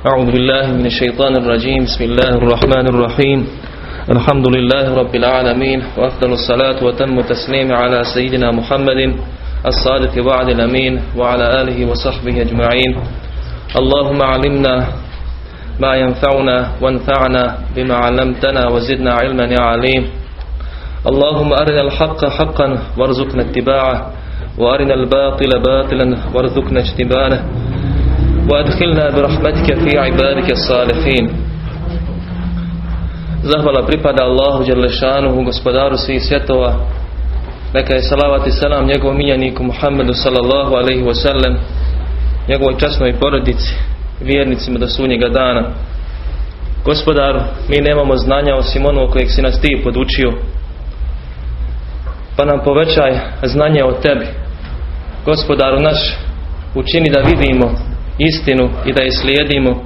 أعوذ بالله من الشيطان الرجيم. بسم الله الرحمن الرحيم. الحمد لله رب العالمين وأفضل الصلاة وتم التسليم على سيدنا محمد الصادق وعد الأمين وعلى آله وصحبه أجمعين. اللهم علمنا ما ينفعنا وانفعنا بما علمتنا وزدنا علما يا عليم. اللهم أرنا الحق حقا وارزقنا اتباعه وأرنا الباطل باطلا وارزقنا اجتبانه. وأدخلنا برحمتك في عبادك الصالحين Zahvala pripada Allahu Đerlešanuhu, gospodaru svih svjetova. Neka je salavat i salam njegovom miljeniku Muhammedu sallallahu alaihi wasallam, njegovoj časnoj porodici, vjernicima do sunnjega dana. Gospodaru, mi nemamo znanja osim onog kojeg si nas ti podučio. Pa nam povećaj znanje o tebi. Gospodaru naš, učini da vidimo istinu i da je slijedimo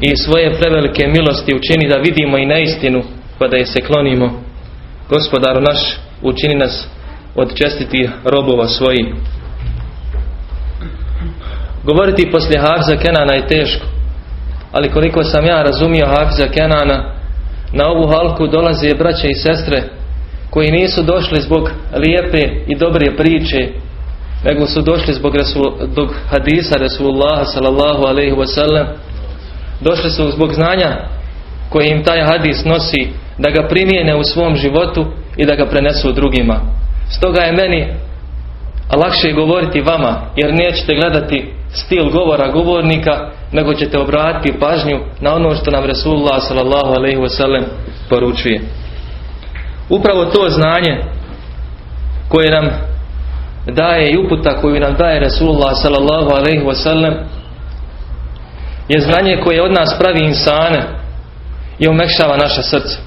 i svoje prevelike milosti učini da vidimo i neistinu pa da je se klonimo. Gospodaru naš, učini nas od čestitih robova svojih. Govoriti poslije Hafiza Kenana je teško, ali koliko sam ja razumio Hafiza Kenana, na ovu halku dolaze braće i sestre koji nisu došli zbog lijepe i dobre priče, nego su došli zbog, zbog hadisa Rasulullah sallallahu alaihi wasallam, došli su zbog znanja koje im taj hadis nosi da ga primijene u svom životu i da ga prenesu drugima. Stoga je meni lakše govoriti vama jer nećete gledati stil govora govornika nego ćete obratiti pažnju na ono što nam Resulullah sallallahu alaihi wasallam poručuje. Upravo to znanje koje nam daje i uputa koju nam daje Resulullah sallallahu alaihi wasallam je znanje koje od nas pravi insane i omekšava naša srca.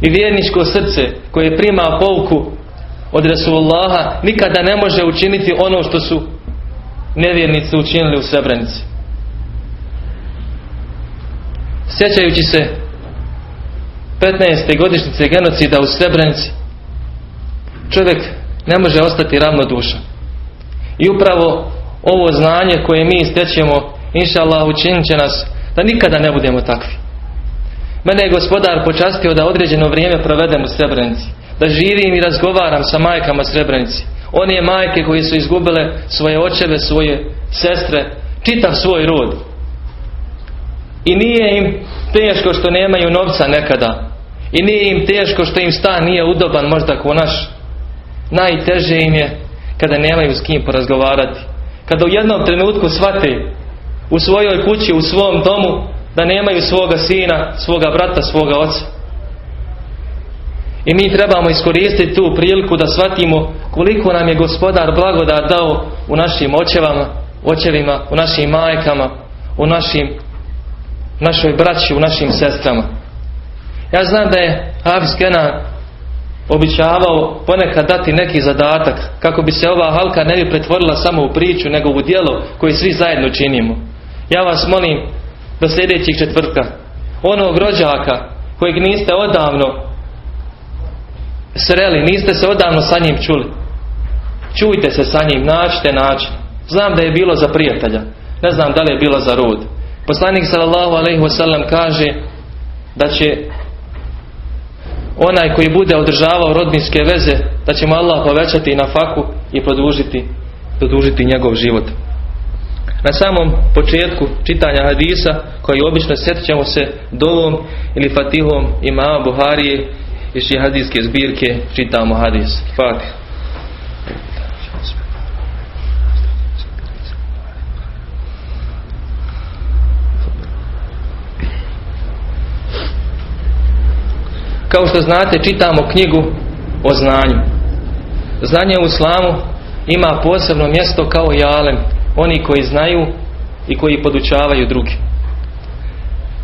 I vjerničko srce koje prima pouku od Resulullaha nikada ne može učiniti ono što su nevjernici učinili u Srebrenici. Sjećajući se 15. godišnjice genocida u Srebrenici čovjek ne može ostati ravnodušan. I upravo ovo znanje koje mi stećemo inša Allah učinit će nas da nikada ne budemo takvi. Mene je gospodar počastio da određeno vrijeme provedem u Srebrenici. Da živim i razgovaram sa majkama Srebrenici. One majke koji su izgubile svoje očeve, svoje sestre, čitav svoj rod. I nije im teško što nemaju novca nekada. I nije im teško što im stan nije udoban možda ko naš. Najteže im je kada nemaju s kim porazgovarati. Kada u jednom trenutku shvate u svojoj kući, u svom domu, da nemaju svoga sina, svoga brata, svoga oca. I mi trebamo iskoristiti tu priliku da shvatimo koliko nam je gospodar blagodat dao u našim očevama, očevima, u našim majkama, u našim, našoj braći, u našim sestrama. Ja znam da je Hafiz Kenan običavao ponekad dati neki zadatak kako bi se ova halka ne bi pretvorila samo u priču nego u djelo koje svi zajedno činimo. Ja vas molim do sljedećih četvrtka onog rođaka kojeg niste odavno sreli, niste se odavno sa njim čuli. Čujte se sa njim, naćite način. Znam da je bilo za prijatelja. Ne znam da li je bilo za rod. Poslanik sallallahu alaihi wasallam kaže da će onaj koji bude održavao rodbinske veze, da će mu Allah povećati na faku i produžiti, produžiti njegov život. Na samom početku čitanja hadisa, koji obično sjećamo se dovom ili fatihom imama Buharije iz hadijske zbirke čitamo hadis. Fatih. Kao što znate, čitamo knjigu o znanju. Znanje u islamu ima posebno mjesto kao i alem, oni koji znaju i koji podučavaju drugi.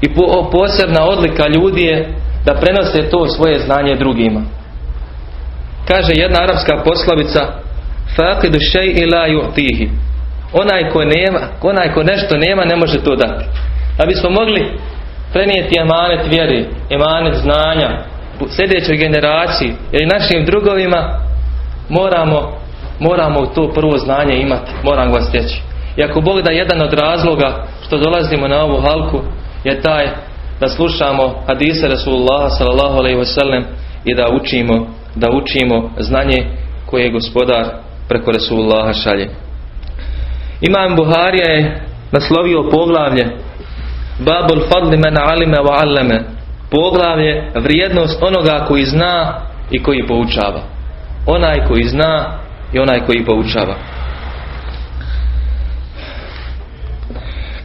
I posebna odlika ljudi je da prenose to svoje znanje drugima. Kaže jedna arapska poslovica Faqidu šej ila yu'tihi. Onaj ko nema, onaj ko nešto nema ne može to dati. Da bismo mogli prenijeti emanet vjeri, emanet znanja sljedećoj generaciji ili našim drugovima moramo moramo to prvo znanje imati, moram ga stjeći. I ako Bog da jedan od razloga što dolazimo na ovu halku je taj da slušamo hadise Rasulullah sallallahu alaihi wasallam i da učimo, da učimo znanje koje je gospodar preko Rasulullaha šalje. Imam Buharija je naslovio poglavlje Babul fadli men alime wa alleme poglavlje vrijednost onoga koji zna i koji poučava. Onaj koji zna i onaj koji poučava.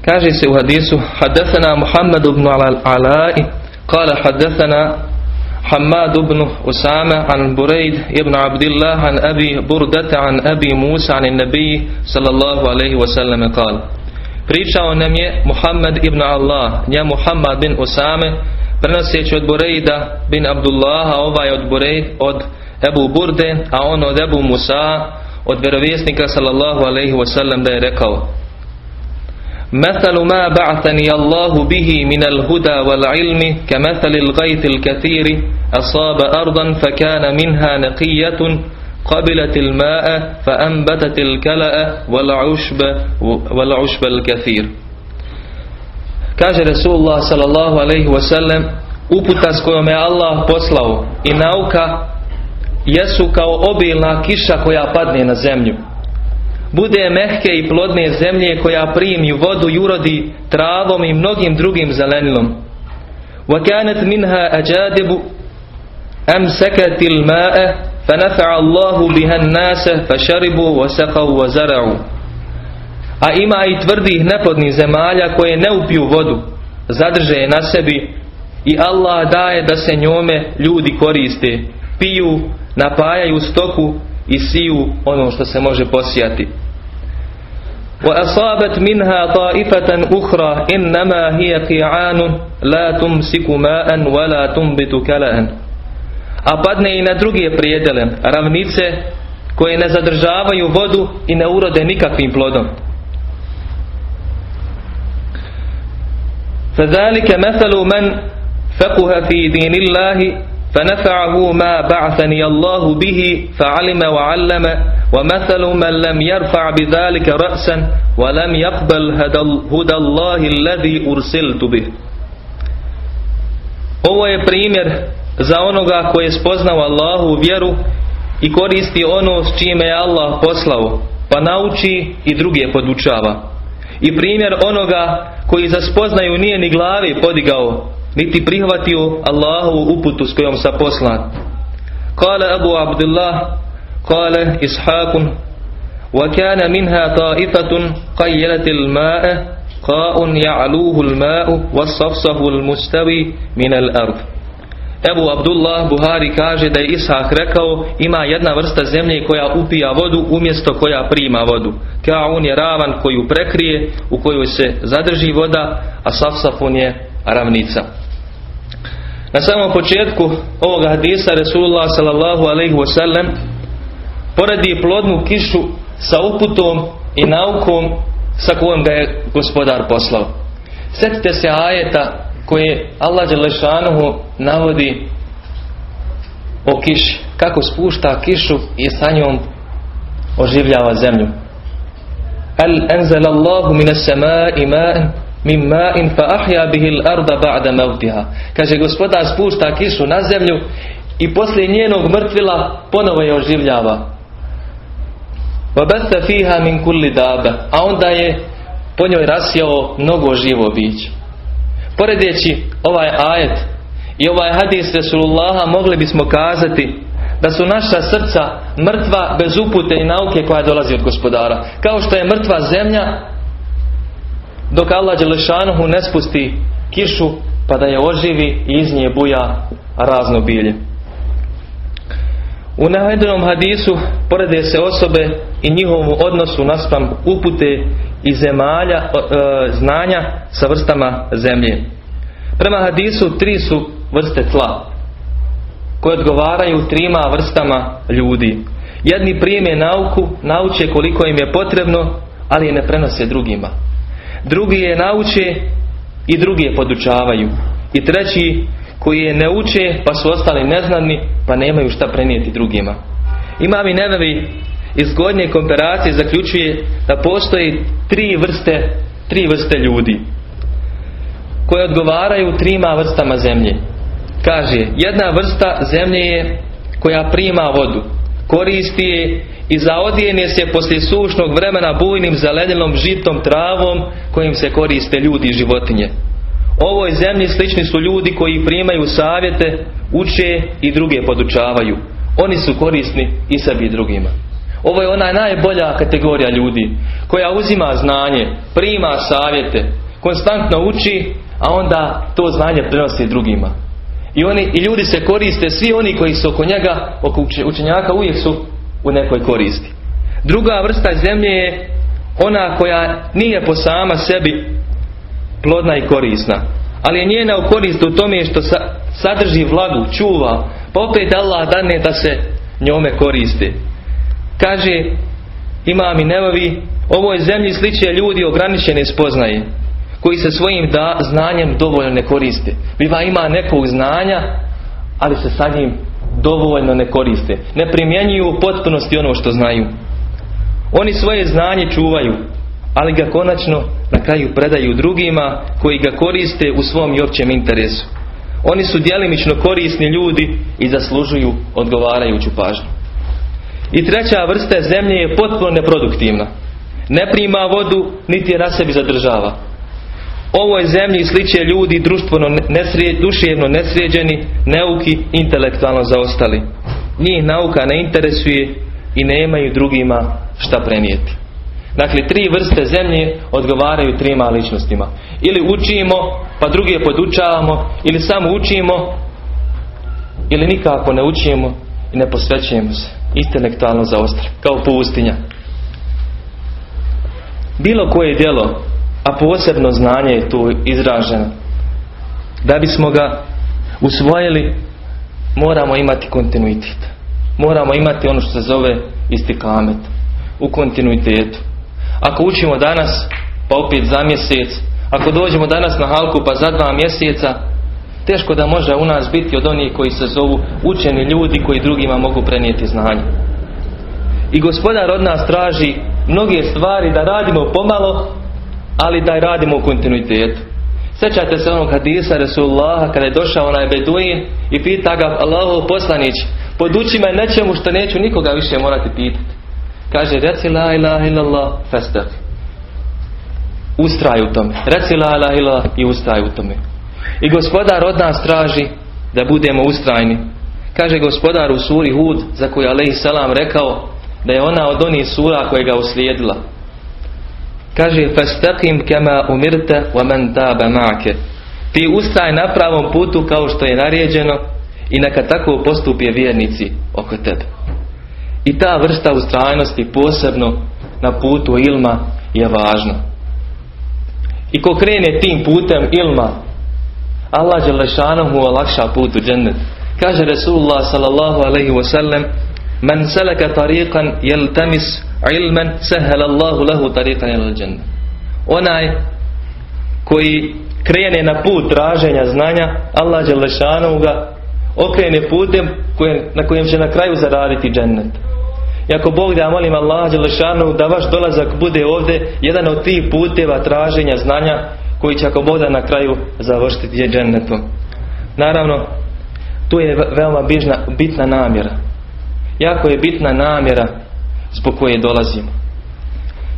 Kaže se u hadisu Hadathana Muhammad ibn al-Ala'i Kala Hadathana Hamad ibn Usama an Burejd ibn Abdillah an Abi Burdata an Abi Musa an Nabi sallallahu alaihi wasallam kal Pričao nam je Muhammad ibn Allah, nje Muhammad bin Usame prenoseći od Burejda bin Abdullaha, ovaj od Burejd, od Ebu Burde, a on od Ebu Musa, od vjerovjesnika sallallahu alaihi wasallam da je rekao مثل ما بعثني الله به من الهدى والعلم كمثل الغيث الكثير أصاب أرضا فكان منها نقية قبلت الماء فأنبتت الكلأ والعشب, والعشب الكثير Kaže Resulullah sallallahu alaihi wasallam uputa s kojom je Allah poslao i nauka jesu kao obilna kiša koja padne na zemlju bude mehke i plodne zemlje koja primi vodu i urodi travom i mnogim drugim zelenilom. وكانت منها أجادب أمسكت الماء فنفع الله بها الناس فشربوا وسقوا وزرعوا A ima i tvrdih neplodnih zemalja koje ne upiju vodu, zadrže je na sebi i Allah daje da se njome ljudi koriste, piju, napajaju stoku i siju ono što se može posijati. وأصابت منها طائفة أخرى إنما هي قيعان لا تمسك ماء ولا تنبت كلأ a padne i na druge prijedele, ravnice koje ne zadržavaju vodu i ne urode nikakvim plodom. فذلك مثل من فقه في دين الله فنفعه ما بعثني الله به فعلم وعلم ومثل من لم يرفع بذلك رأسا ولم يقبل هدى الله الذي أرسلت به Ovo je primjer za onoga koji je spoznao Allahu vjeru i koristi ono s čime je Allah poslao, pa nauči i druge podučava. I primjer onoga koji za spoznaju nije ni glavi podigao, niti prihvatio Allahovu uputu s kojom sa poslan. Kale Abu Abdullah, kale Ishakun, وكان منها طائفة قيلت الماء قاء يعلوه الماء والصفصف المستوي من الأرض Ebu Abdullah Buhari kaže da je Ishak rekao ima jedna vrsta zemlje koja upija vodu umjesto koja prima vodu. Kaun je ravan koju prekrije, u kojoj se zadrži voda, a safsafun je ravnica. Na samom početku ovoga hadisa Resulullah sallallahu alaihi wasallam poredi plodnu kišu sa uputom i naukom sa kojom ga je gospodar poslao. Sjetite se ajeta koje Allah Đelešanuhu navodi o kiši. Kako spušta kišu i sa njom oživljava zemlju. Al anzal Allahu mine sema ima ma'an min ma'in fa ahya bihi arda ba'da mawtiha. Kaže gospodar spušta kišu na zemlju i poslije njenog mrtvila ponovo je oživljava. Wa batha fiha min kulli daba. A onda je po njoj rasjao mnogo živo biće. Poredeći ovaj ajet i ovaj hadis Resulullaha mogli bismo kazati da su naša srca mrtva bez upute i nauke koja dolazi od gospodara. Kao što je mrtva zemlja dok Allah Đelešanuhu ne spusti kišu pa da je oživi i iz nje buja razno bilje. U navedenom hadisu porede se osobe i njihovom odnosu naspram upute i zemalja, e, znanja sa vrstama zemlje. Prema hadisu tri su vrste tla koje odgovaraju trima vrstama ljudi. Jedni prime nauku, nauče koliko im je potrebno, ali je ne prenose drugima. Drugi je nauče i drugi je podučavaju. I treći koji je ne uče pa su ostali neznani pa nemaju šta prenijeti drugima. Imam i nevevi iz zgodnje komparacije zaključuje da postoji tri vrste, tri vrste ljudi koje odgovaraju trima vrstama zemlje. Kaže, jedna vrsta zemlje je koja prima vodu, koristi je i zaodijenje se poslije sušnog vremena bujnim zaledenom žitom travom kojim se koriste ljudi i životinje. Ovoj zemlji slični su ljudi koji primaju savjete, uče i druge podučavaju. Oni su korisni i sebi i drugima. Ovo je ona najbolja kategorija ljudi koja uzima znanje, prima savjete, konstantno uči, a onda to znanje prenosi drugima. I, oni, I ljudi se koriste, svi oni koji su oko njega, oko učenjaka uvijek su u nekoj koristi. Druga vrsta zemlje je ona koja nije po sama sebi plodna i korisna. Ali je njena u korist u tome što sadrži vlagu, čuva, pa opet Allah dane da se njome koriste. Kaže Imam i Nevovi, ovoj zemlji sliče ljudi ograničene spoznaje, koji se svojim da, znanjem dovoljno ne koriste. Biva ima nekog znanja, ali se sa njim dovoljno ne koriste. Ne primjenjuju u potpunosti ono što znaju. Oni svoje znanje čuvaju, ali ga konačno na kraju predaju drugima koji ga koriste u svom i općem interesu. Oni su djelimično korisni ljudi i zaslužuju odgovarajuću pažnju. I treća vrsta zemlje je potpuno neproduktivna. Ne prima vodu, niti je na sebi zadržava. Ovoj zemlji sliče ljudi društveno nesrijed, duševno nesrijeđeni, neuki, intelektualno zaostali. Njih nauka ne interesuje i nemaju drugima šta prenijeti. Dakle, tri vrste zemlje odgovaraju trima ličnostima. Ili učimo, pa druge podučavamo, ili samo učimo, ili nikako ne učimo i ne posvećujemo se. Intelektualno zaostali, kao pustinja. Bilo koje djelo a posebno znanje je tu izraženo. Da bismo ga usvojili, moramo imati kontinuitet. Moramo imati ono što se zove istikamet. U kontinuitetu. Ako učimo danas, pa opet za mjesec, ako dođemo danas na halku pa za dva mjeseca, teško da može u nas biti od onih koji se zovu učeni ljudi koji drugima mogu prenijeti znanje. I gospodar od nas traži mnoge stvari da radimo pomalo, ali da radimo u kontinuitetu. Sjećate se onog hadisa Resulullaha kada je došao onaj Beduin i pita ga Allahov poslanić poduči me nečemu što neću nikoga više morati pitati. Kaže reci la ilaha illallah festah. Ustraj u tome. Reci la ilaha illallah i ustraj u tome. I gospodar od nas traži da budemo ustrajni. Kaže gospodar u suri Hud za koju alaihi salam rekao da je ona od onih sura koje ga uslijedila. Kaže kama umirta wa man taba ma'ake. Ti ustaj na pravom putu kao što je naređeno i neka tako postupi vjernici oko tebe. I ta vrsta ustrajnosti posebno na putu ilma je važna. I ko krene tim putem ilma, Allah mu olakša put u džennet. Kaže Resulullah sallallahu alaihi wasallam, Man salaka tariqan yaltamis ilman sahhala Allahu lahu tariqan ila janna. Onaj koji krene na put traženja znanja, Allah dželle ga okrene putem na kojem će na kraju zaraditi džennet. I ako Bog da molim Allah da vaš dolazak bude ovdje jedan od tih puteva traženja znanja koji će ako Bog da na kraju završiti džennetom. Naravno, tu je veoma bitna namjera. Jako je bitna namjera zbog koje dolazimo.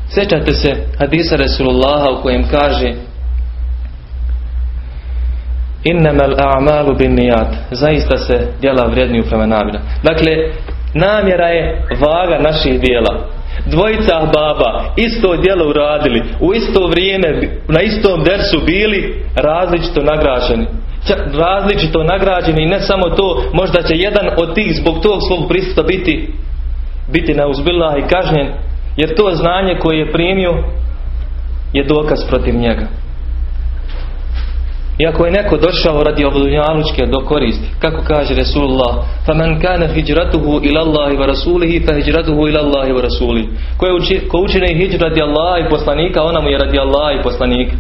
Sjećate se hadisa Resulullaha u kojem kaže Innamal a'malu bin nijat. Zaista se djela vredniju prema namjera. Dakle, namjera je vaga naših djela. Dvojica baba isto djelo uradili, u isto vrijeme, na istom dersu bili različito nagrađeni. Različito nagrađeni i ne samo to, možda će jedan od tih zbog tog svog prisuta biti biti na uzbillah i kažnjen jer to znanje koje je primio je dokaz protiv njega. I ako je neko došao radi ovdunjalučke do koristi, kako kaže Resulullah, فَمَنْ كَانَ هِجْرَتُهُ إِلَى اللَّهِ وَرَسُولِهِ فَهِجْرَتُهُ إِلَى اللَّهِ وَرَسُولِهِ Ko, uči, ko učine hijđ radi Allah i poslanika, ona mu je radi Allah i poslanika.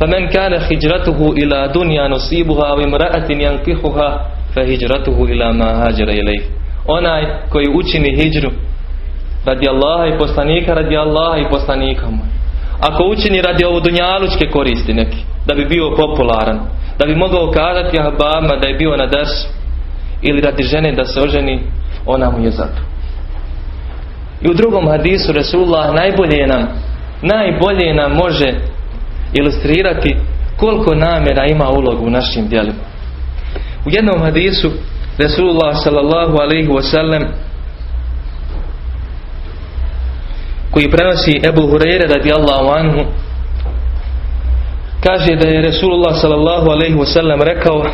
فَمَنْ كَانَ هِجْرَتُهُ إِلَى دُنْيَا نُصِيبُهَا وِمْرَأَةٍ يَنْكِحُهَا فَهِجْرَتُهُ إِلَى مَا هَاجَرَ إِلَيْهِ onaj koji učini hijđru radi Allaha i poslanika, radi Allaha i poslanika mu. Ako učini radi ovo dunjalučke koristi neki, da bi bio popularan, da bi mogao kazati ahbama da je bio na dersu, ili radi žene da se oženi, ona mu je zato. I u drugom hadisu Resulullah najbolje nam, najbolje nam može ilustrirati koliko namjera ima ulogu u našim djelima. U jednom hadisu Resulullah sallallahu alaihi wasallam koji prenosi Ebu Hureyre radijallahu anhu kaže da je Resulullah sallallahu alaihi wasallam rekao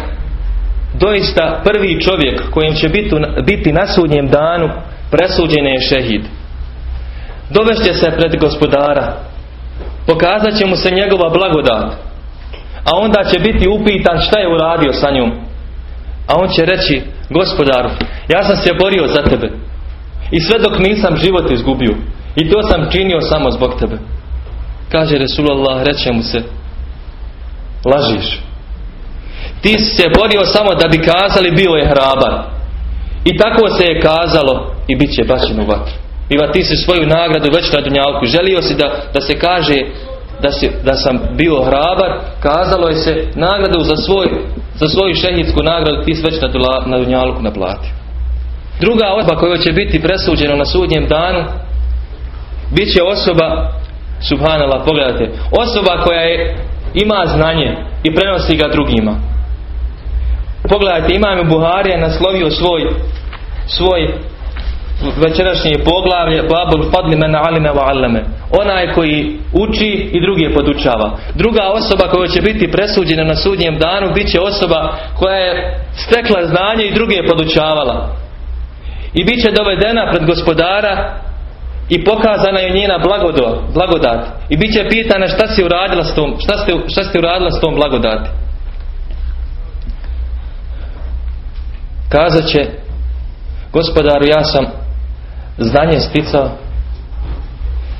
doista prvi čovjek kojem će biti, biti na sudnjem danu presuđen je šehid. Dovešće se pred gospodara pokazat će mu se njegova blagodat a onda će biti upitan šta je uradio sa njom. A on će reći gospodaru ja sam se borio za tebe i sve dok nisam život izgubio i to sam činio samo zbog tebe. Kaže Resulullah reće mu se lažiš. Ti si se borio samo da bi kazali bio je hrabar. I tako se je kazalo i bit će bačen u vatru. Iva ti si svoju nagradu već na dunjalku. Želio si da, da se kaže da, si, da sam bio hrabar. Kazalo je se nagradu za, svoj, za svoju šehidsku nagradu ti si već na, na dunjalku naplatio. Druga osoba koja će biti presuđena na sudnjem danu bit će osoba subhanallah pogledajte osoba koja je, ima znanje i prenosi ga drugima. Pogledajte imam Buharija naslovio svoj svoj večerašnje poglavlje babul fadli men alime wa allame. Onaj koji uči i drugi podučava. Druga osoba koja će biti presuđena na sudnjem danu bit će osoba koja je stekla znanje i druge podučavala. I bit će dovedena pred gospodara i pokazana je njena blagodat, blagodat. i bit će pitana šta si uradila s tom šta ste, šta ste uradila s tom blagodati kazat će gospodaru ja sam znanje sticao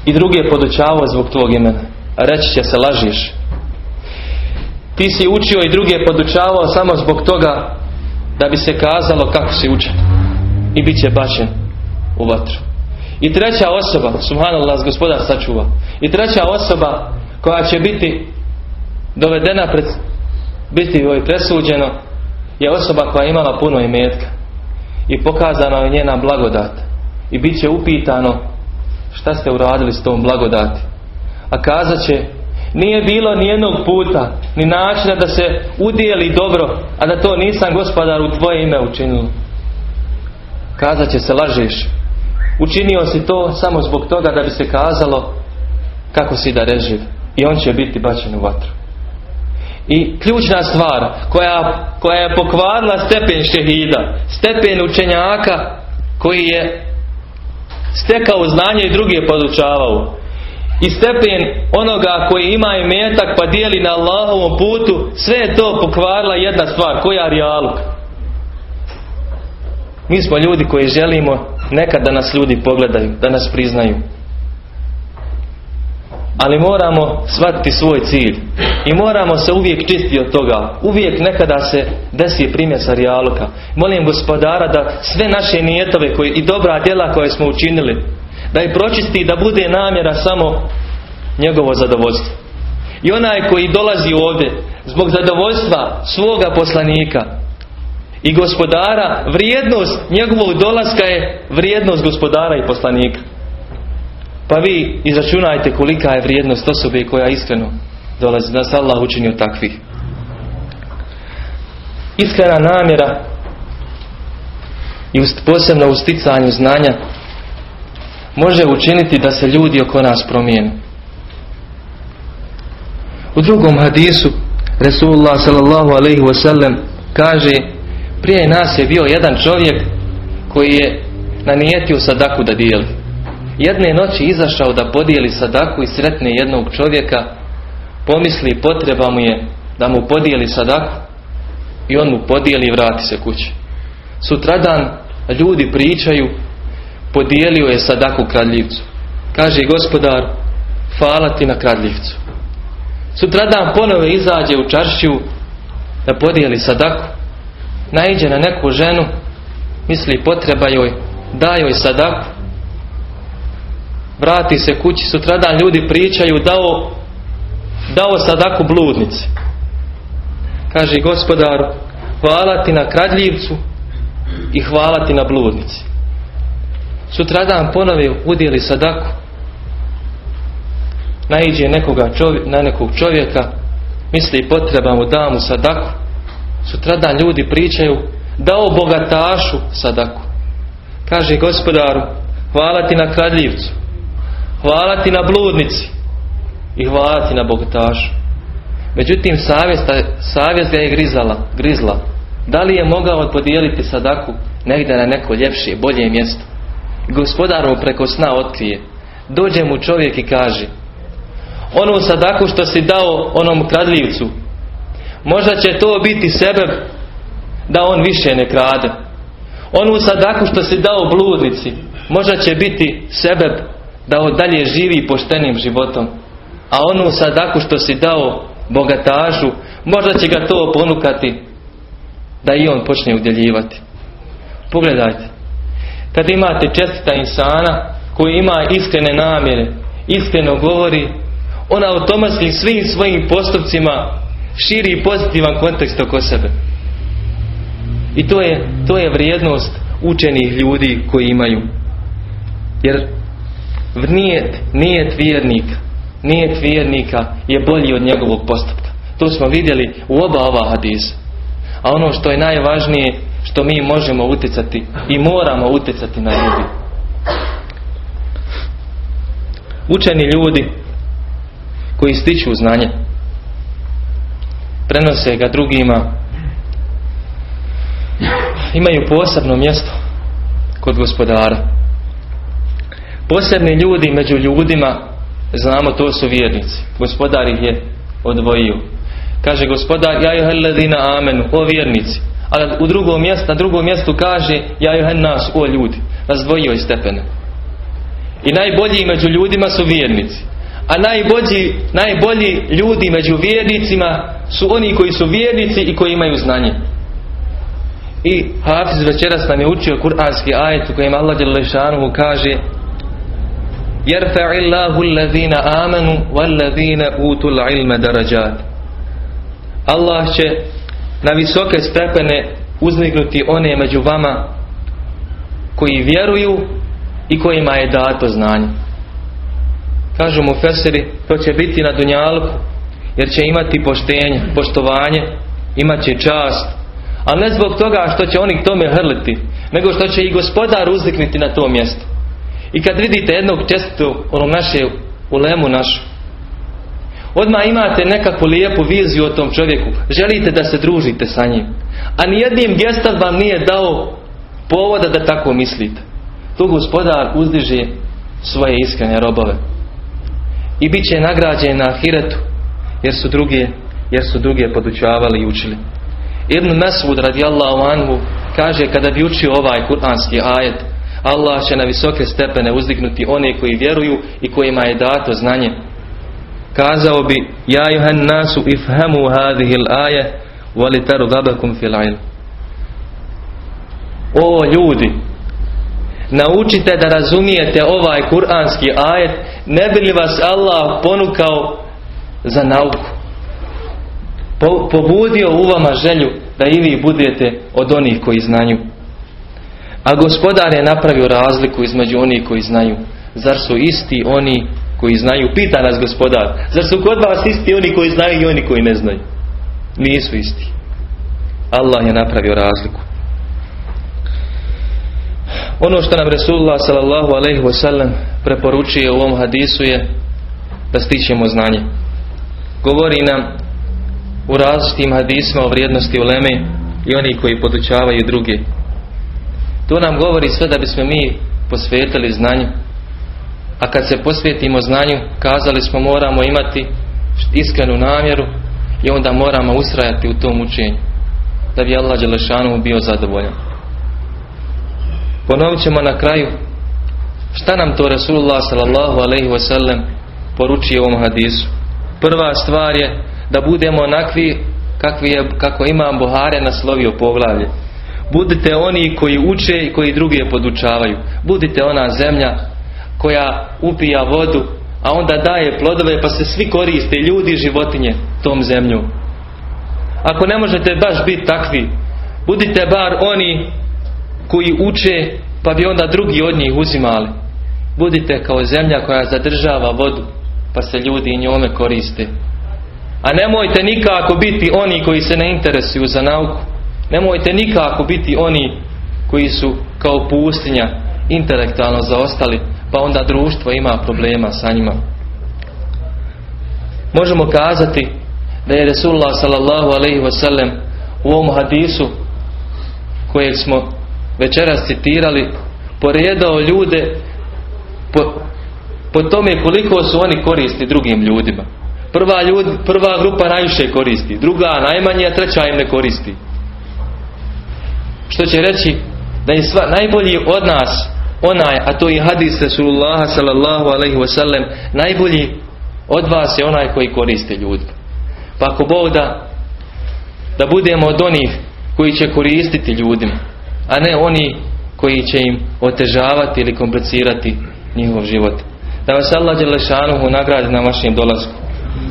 i druge podučavao zbog tvog imena. A reći će se lažiš. Ti si učio i druge podučavao samo zbog toga da bi se kazalo kako si učen. I bit će bačen u vatru i treća osoba subhanallah gospodar sačuva. I treća osoba koja će biti dovedena pred biti joj presuđeno je osoba koja je imala puno imetka. I pokazana je njena blagodat. I bit će upitano šta ste uradili s tom blagodati? A kazat će nije bilo ni jednog puta ni načina da se udijeli dobro a da to nisam gospodar u tvoje ime učinilo kazat će se lažeš učinio si to samo zbog toga da bi se kazalo kako si da reživ i on će biti bačen u vatru. I ključna stvar koja, koja je pokvarila stepen šehida stepen učenjaka koji je stekao znanje i druge podučavao. I stepen onoga koji ima imetak pa dijeli na Allahovom putu sve je to pokvarila jedna stvar koja rijaluk? Mi smo ljudi koji želimo nekad da nas ljudi pogledaju da nas priznaju. Ali moramo shvatiti svoj cilj i moramo se uvijek čistiti od toga. Uvijek nekada se desi primjesa rijaluka. Molim gospodara da sve naše nijetove koje, i dobra djela koje smo učinili da ih pročisti da bude namjera samo njegovo zadovoljstvo. I onaj koji dolazi ovdje zbog zadovoljstva svoga poslanika i gospodara vrijednost njegovog dolaska je vrijednost gospodara i poslanika pa vi izračunajte kolika je vrijednost osobe koja iskreno dolazi. Da se Allah učinio takvih. Iskrena namjera i posebno u sticanju znanja može učiniti da se ljudi oko nas promijenu. U drugom hadisu Resulullah sallallahu kaže prije nas je bio jedan čovjek koji je nanijetio sadaku da dijeli. Jedne noći izašao da podijeli sadaku i sretne jednog čovjeka pomisli potreba mu je da mu podijeli sadaku i on mu podijeli i vrati se kući. Sutradan ljudi pričaju podijelio je sadaku kradljivcu. Kaže gospodar hvala ti na kradljivcu. Sutradan ponovo izađe u čaršiju da podijeli sadaku naiđe na neku ženu misli potreba joj da joj sadaku vrati se kući, sutradan ljudi pričaju dao, dao sadaku bludnici. Kaže gospodaru, hvala ti na kradljivcu i hvala ti na bludnici. Sutradan ponove udjeli sadaku. Naiđe nekoga na nekog čovjeka, misli potreba mu da mu sadaku. Sutradan ljudi pričaju, dao bogatašu sadaku. Kaže gospodaru, hvala ti na kradljivcu, hvala ti na bludnici i hvala ti na bogatašu. Međutim, savjest, savjest ga je grizala, grizla. Da li je mogao podijeliti sadaku negdje na neko ljepše, bolje mjesto? Gospodar mu preko sna otkrije. Dođe mu čovjek i kaže Onu sadaku što si dao onom kradljivcu Možda će to biti sebe da on više ne krade. Onu sadaku što si dao bludnici možda će biti sebe da dalje živi poštenim životom. A onu sadaku što si dao bogatažu možda će ga to ponukati da i on počne udjeljivati. Pogledajte. Kad imate čestita insana koji ima iskrene namjere, iskreno govori, on automatski svim svojim postupcima širi pozitivan kontekst oko sebe. I to je, to je vrijednost učenih ljudi koji imaju. Jer nijet, nijet vjernika, nijet vjernika je bolji od njegovog postupka. To smo vidjeli u oba ova hadisa. A ono što je najvažnije, što mi možemo utjecati i moramo utjecati na ljudi. Učeni ljudi koji stiču znanje, prenose ga drugima, imaju posebno mjesto kod gospodara. Posebni ljudi među ljudima, znamo to su vjernici. Gospodar ih je odvojio. Kaže gospodar, ja ledina amenu, o vjernici. A u drugom mjestu, na drugom mjestu kaže, ja nas, o ljudi. Razdvojio je stepene. I najbolji među ljudima su vjernici. A najbolji, najbolji ljudi među vjernicima su oni koji su vjernici i koji imaju znanje. I Hafiz večeras nam je učio kuranski ajet u kojem Allah Đelešanu kaže Jerfa'illahu allazina amanu wallazina utul ilme darajat. Allah će na visoke stepene uzdignuti one među vama koji vjeruju i kojima je dato znanje. Kažu mu Feseri, to će biti na Dunjalku, jer će imati poštenje, poštovanje, imat će čast, ali ne zbog toga što će oni tome hrliti, nego što će i gospodar uzviknuti na to mjesto. I kad vidite jednog čestitu, onom naše ulemu našu, odmah imate nekakvu lijepu viziju o tom čovjeku. Želite da se družite sa njim. A nijednim gestom vam nije dao povoda da tako mislite. Tu gospodar uzdiže svoje iskrene robove. I bit će nagrađen na ahiretu jer su druge, jer su druge podučavali i učili. Ibn Mesud radijallahu anhu kaže kada bi učio ovaj kuranski ajet Allah će na visoke stepene uzdignuti one koji vjeruju i kojima je dato znanje. Kazao bi Ja juhan nasu ifhamu hadhihi l-aje walitaru fil ilm. O ljudi, naučite da razumijete ovaj kuranski ajet, ne bi li vas Allah ponukao za nauku. Pobudio u vama želju da i vi budete od onih koji znaju. A gospodar je napravio razliku između onih koji znaju. Zar su isti oni koji znaju? Pita nas gospodar. Zar su kod vas isti oni koji znaju i oni koji ne znaju? Nisu isti. Allah je napravio razliku. Ono što nam Resulullah sallallahu alaihi wasallam preporučuje u ovom hadisu je da stičemo znanje. Govori nam u različitim hadisma o vrijednosti uleme i oni koji podučavaju druge. To nam govori sve da bismo mi posvetili znanju. A kad se posvetimo znanju, kazali smo moramo imati iskrenu namjeru i onda moramo ustrajati u tom učenju. Da bi Allah Đelešanu bio zadovoljan. Ponovit ćemo na kraju šta nam to Rasulullah sallallahu alaihi wasallam poručuje ovom hadisu. Prva stvar je da budemo onakvi kakvi je, kako ima Buhare naslovio poglavlje. Budite oni koji uče i koji druge podučavaju. Budite ona zemlja koja upija vodu, a onda daje plodove pa se svi koriste, ljudi i životinje, tom zemlju. Ako ne možete baš biti takvi, budite bar oni koji uče pa bi onda drugi od njih uzimali. Budite kao zemlja koja zadržava vodu pa se ljudi i njome koriste. A nemojte nikako biti oni koji se ne interesuju za nauku. Nemojte nikako biti oni koji su kao pustinja intelektualno zaostali pa onda društvo ima problema sa njima. Možemo kazati da je Resulullah sallallahu wasallam u ovom hadisu kojeg smo večeras citirali poredao ljude po, po tome koliko su oni koristi drugim ljudima. Prva, ljud, prva grupa najviše koristi, druga najmanje, a treća im ne koristi. Što će reći da je sva, najbolji od nas onaj, a to je hadis Rasulullah sallallahu alaihi wasallam, najbolji od vas je onaj koji koristi ljudi. Pa ako Bog da, da budemo od onih koji će koristiti ljudima, a ne oni koji će im otežavati ili komplicirati njihov život. Da vas Allah Đelešanuhu nagradi na vašem dolasku.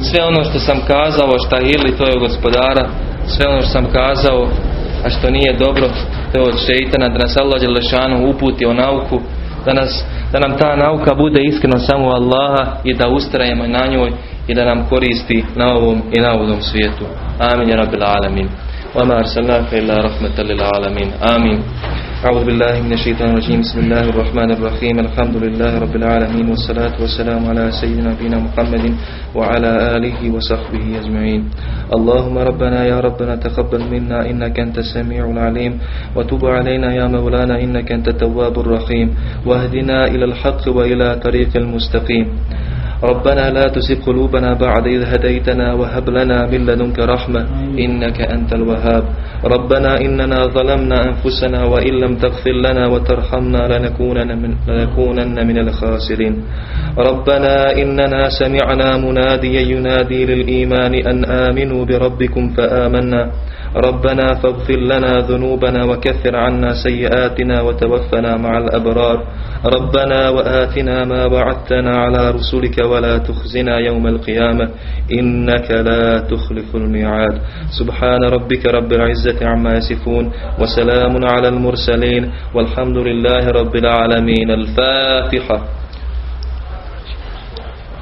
Sve ono što sam kazao, šta ili to je gospodara, sve ono što sam kazao, a što nije dobro, to je od šeitana, da nas Allah Đelešanuhu uputi o nauku, da, nas, da nam ta nauka bude iskreno samo Allaha i da ustrajemo na njoj i da nam koristi na ovom i na ovom svijetu. Amin rabbil alamin. وما أرسلناك إلا رحمة للعالمين. آمين. أعوذ بالله من الشيطان الرجيم. بسم الله الرحمن الرحيم. الحمد لله رب العالمين والصلاة والسلام على سيدنا نبينا محمد وعلى آله وصحبه أجمعين. اللهم ربنا يا ربنا تقبل منا إنك أنت السميع العليم. وتب علينا يا مولانا إنك أنت التواب الرحيم. واهدنا إلى الحق وإلى طريق المستقيم. ربنا لا تزغ قلوبنا بعد إذ هديتنا وهب لنا من لدنك رحمة إنك أنت الوهاب. ربنا إننا ظلمنا أنفسنا وإن لم تغفر لنا وترحمنا لنكونن من, لنكونن من الخاسرين. ربنا إننا سمعنا مناديا ينادي للإيمان أن آمنوا بربكم فآمنا. ربنا فاغفر لنا ذنوبنا وكفر عنا سيئاتنا وتوفنا مع الأبرار. ربنا وآتنا ما وعدتنا على رسلك ولا تخزنا يوم القيامة. إنك لا تخلف الميعاد. سبحان ربك رب العزة عما يصفون وسلام على المرسلين والحمد لله رب العالمين. الفاتحة.